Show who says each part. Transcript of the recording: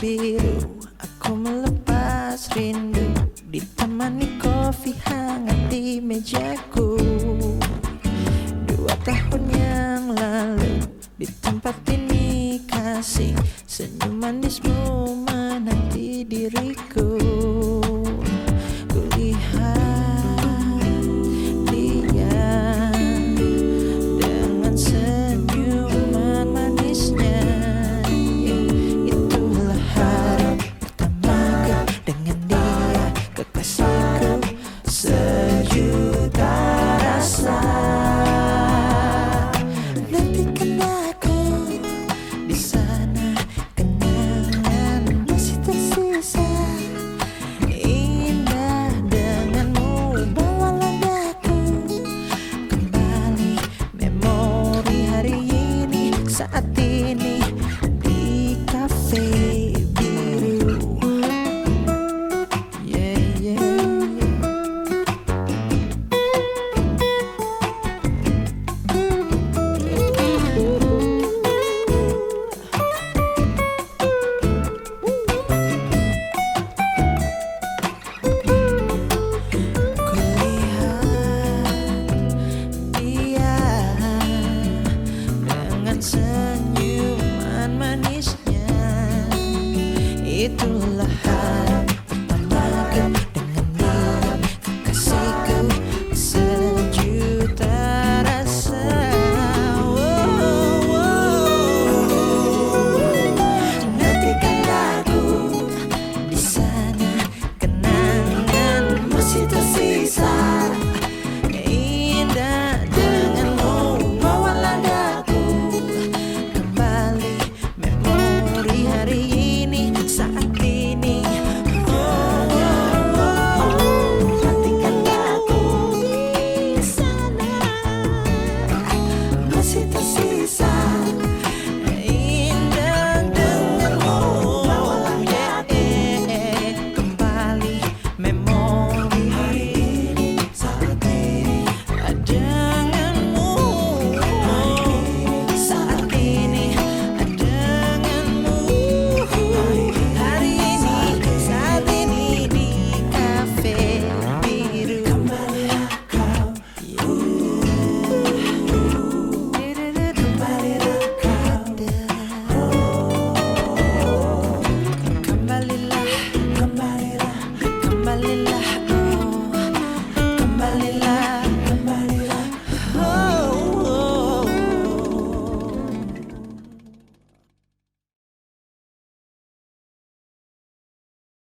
Speaker 1: biru Aku melepas rindu. Ditemani kopi hangat di mejaku. Dua tahun yang lalu Di tempat ini kasih Senyum manismu Itulah